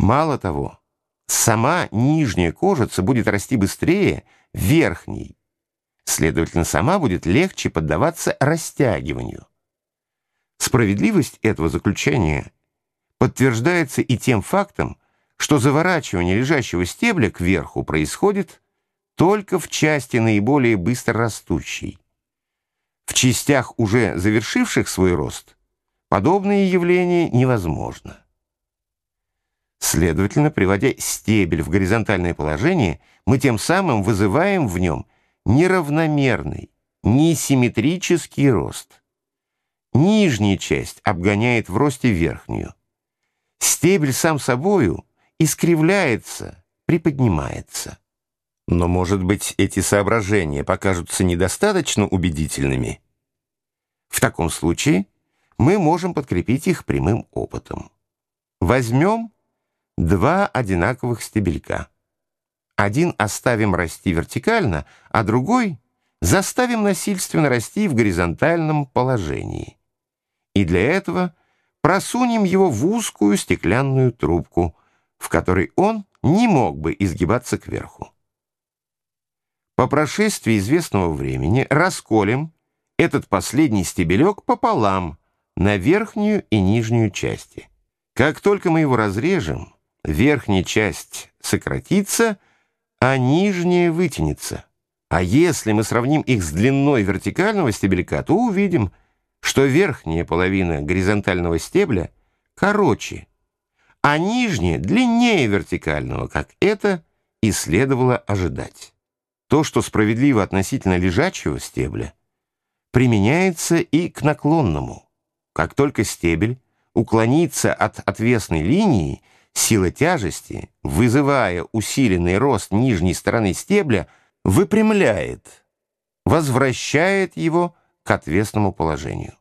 Мало того, сама нижняя кожица будет расти быстрее верхней, следовательно, сама будет легче поддаваться растягиванию. Справедливость этого заключения подтверждается и тем фактом, что заворачивание лежащего стебля кверху происходит только в части наиболее быстрорастущей. В частях, уже завершивших свой рост, подобное явление невозможно. Следовательно, приводя стебель в горизонтальное положение, мы тем самым вызываем в нем неравномерный, несимметрический рост. Нижняя часть обгоняет в росте верхнюю. Стебель сам собою искривляется, приподнимается. Но, может быть, эти соображения покажутся недостаточно убедительными? В таком случае мы можем подкрепить их прямым опытом. Возьмем два одинаковых стебелька. Один оставим расти вертикально, а другой заставим насильственно расти в горизонтальном положении. И для этого просунем его в узкую стеклянную трубку, в которой он не мог бы изгибаться кверху. По прошествии известного времени расколем этот последний стебелек пополам на верхнюю и нижнюю части. Как только мы его разрежем, верхняя часть сократится, а нижняя вытянется. А если мы сравним их с длиной вертикального стебелька, то увидим, что верхняя половина горизонтального стебля короче, а нижняя длиннее вертикального, как это и следовало ожидать. То, что справедливо относительно лежачего стебля, применяется и к наклонному. Как только стебель уклонится от отвесной линии, Сила тяжести, вызывая усиленный рост нижней стороны стебля, выпрямляет, возвращает его к отвесному положению.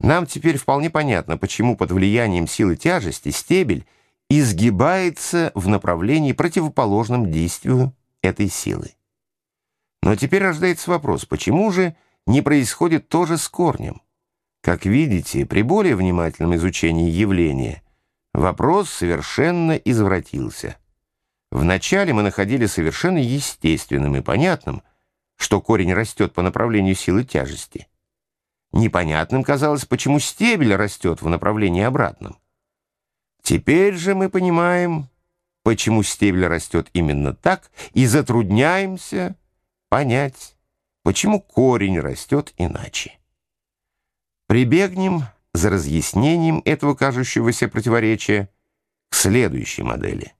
Нам теперь вполне понятно, почему под влиянием силы тяжести стебель изгибается в направлении противоположном действию этой силы. Но теперь рождается вопрос, почему же не происходит то же с корнем? Как видите, при более внимательном изучении явления Вопрос совершенно извратился. Вначале мы находили совершенно естественным и понятным, что корень растет по направлению силы тяжести. Непонятным казалось, почему стебель растет в направлении обратном. Теперь же мы понимаем, почему стебель растет именно так, и затрудняемся понять, почему корень растет иначе. Прибегнем за разъяснением этого кажущегося противоречия к следующей модели.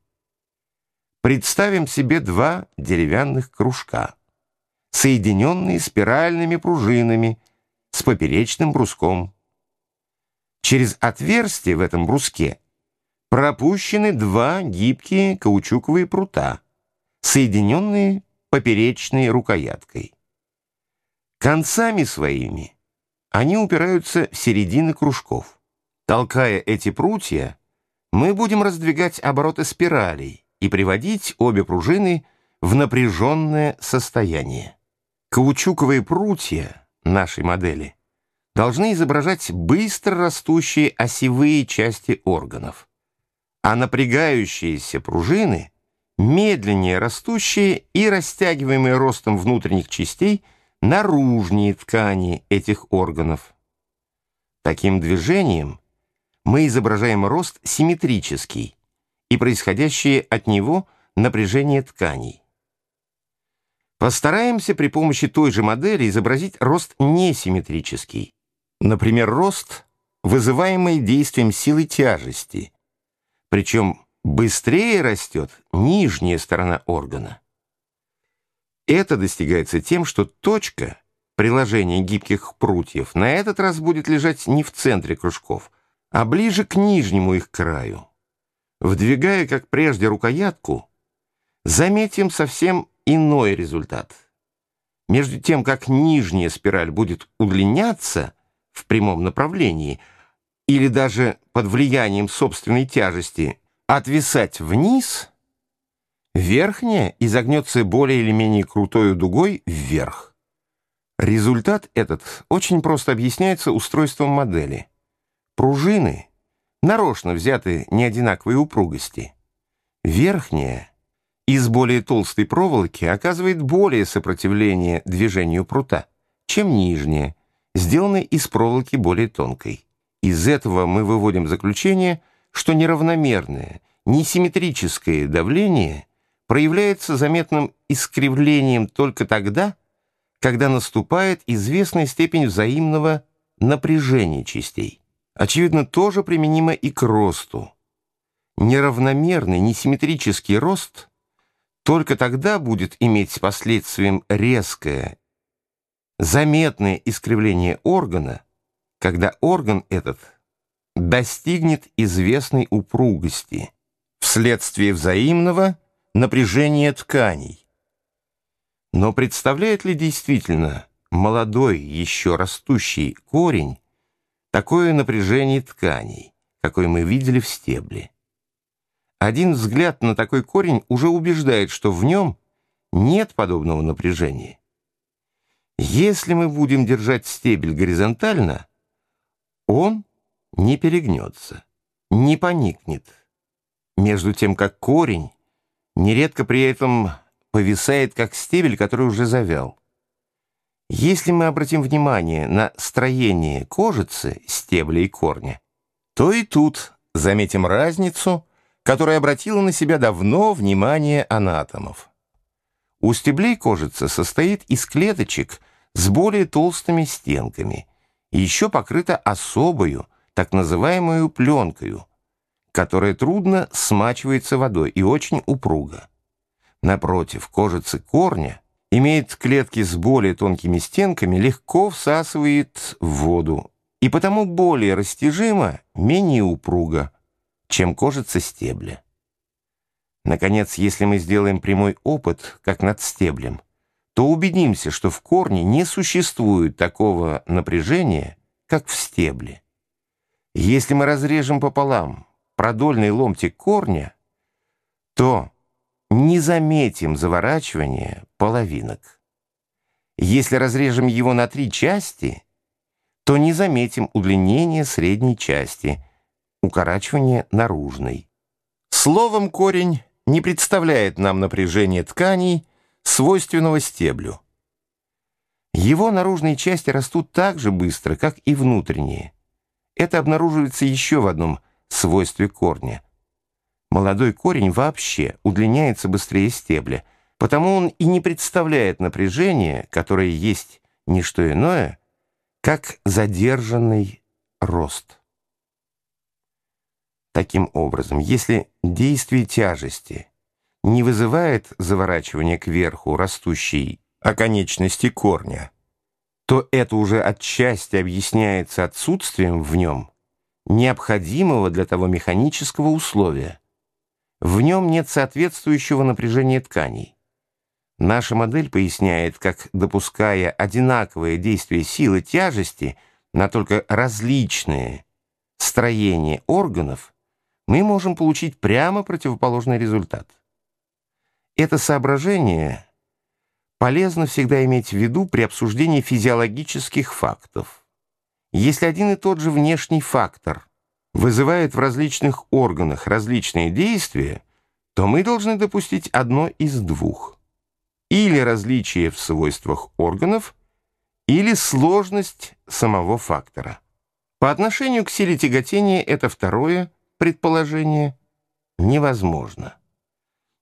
Представим себе два деревянных кружка, соединенные спиральными пружинами с поперечным бруском. Через отверстие в этом бруске пропущены два гибкие каучуковые прута, соединенные поперечной рукояткой. Концами своими они упираются в середины кружков. Толкая эти прутья, мы будем раздвигать обороты спиралей и приводить обе пружины в напряженное состояние. Каучуковые прутья нашей модели должны изображать быстро растущие осевые части органов, а напрягающиеся пружины — медленнее растущие и растягиваемые ростом внутренних частей — наружние ткани этих органов. Таким движением мы изображаем рост симметрический и происходящее от него напряжение тканей. Постараемся при помощи той же модели изобразить рост несимметрический. Например, рост, вызываемый действием силы тяжести, причем быстрее растет нижняя сторона органа. Это достигается тем, что точка приложения гибких прутьев на этот раз будет лежать не в центре кружков, а ближе к нижнему их краю. Вдвигая, как прежде, рукоятку, заметим совсем иной результат. Между тем, как нижняя спираль будет удлиняться в прямом направлении или даже под влиянием собственной тяжести отвисать вниз – Верхняя изогнется более или менее крутой дугой вверх. Результат этот очень просто объясняется устройством модели. Пружины нарочно взяты неодинаковые упругости. Верхняя из более толстой проволоки оказывает более сопротивление движению прута, чем нижняя, сделанная из проволоки более тонкой. Из этого мы выводим заключение, что неравномерное, несимметрическое давление проявляется заметным искривлением только тогда, когда наступает известная степень взаимного напряжения частей. Очевидно, тоже применимо и к росту. Неравномерный, несимметрический рост только тогда будет иметь последствием резкое, заметное искривление органа, когда орган этот достигнет известной упругости вследствие взаимного напряжения тканей. Но представляет ли действительно молодой, еще растущий корень такое напряжение тканей, какое мы видели в стебле? Один взгляд на такой корень уже убеждает, что в нем нет подобного напряжения. Если мы будем держать стебель горизонтально, он не перегнется, не поникнет, между тем как корень нередко при этом повисает, как стебель, который уже завял. Если мы обратим внимание на строение кожицы, стебля и корня, то и тут заметим разницу, которая обратила на себя давно внимание анатомов. У стеблей кожица состоит из клеточек с более толстыми стенками и еще покрыта особою, так называемую пленкою, которая трудно смачивается водой и очень упруга. Напротив, кожица корня имеет клетки с более тонкими стенками, легко всасывает воду и потому более растяжима, менее упруга, чем кожица стебля. Наконец, если мы сделаем прямой опыт, как над стеблем, то убедимся, что в корне не существует такого напряжения, как в стебле. Если мы разрежем пополам продольный ломтик корня, то не заметим заворачивания половинок. Если разрежем его на три части, то не заметим удлинения средней части, укорачивания наружной. Словом, корень не представляет нам напряжения тканей, свойственного стеблю. Его наружные части растут так же быстро, как и внутренние. Это обнаруживается еще в одном свойстве корня. Молодой корень вообще удлиняется быстрее стебля, потому он и не представляет напряжения, которое есть не что иное, как задержанный рост. Таким образом, если действие тяжести не вызывает заворачивания кверху растущей оконечности корня, то это уже отчасти объясняется отсутствием в нем необходимого для того механического условия. В нем нет соответствующего напряжения тканей. Наша модель поясняет, как, допуская одинаковое действие силы тяжести на только различные строения органов, мы можем получить прямо противоположный результат. Это соображение полезно всегда иметь в виду при обсуждении физиологических фактов. Если один и тот же внешний фактор вызывает в различных органах различные действия, то мы должны допустить одно из двух. Или различие в свойствах органов, или сложность самого фактора. По отношению к силе тяготения это второе – предположение невозможно.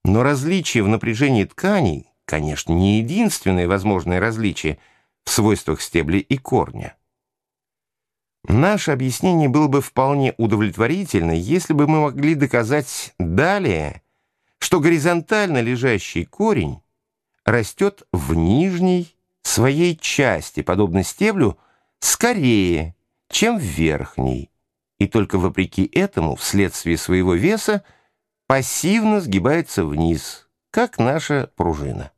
Но различие в напряжении тканей, конечно, не единственное возможное различие в свойствах стебля и корня. Наше объяснение было бы вполне удовлетворительно, если бы мы могли доказать далее, что горизонтально лежащий корень растет в нижней своей части, подобно стеблю, скорее, чем в верхней и только вопреки этому, вследствие своего веса, пассивно сгибается вниз, как наша пружина.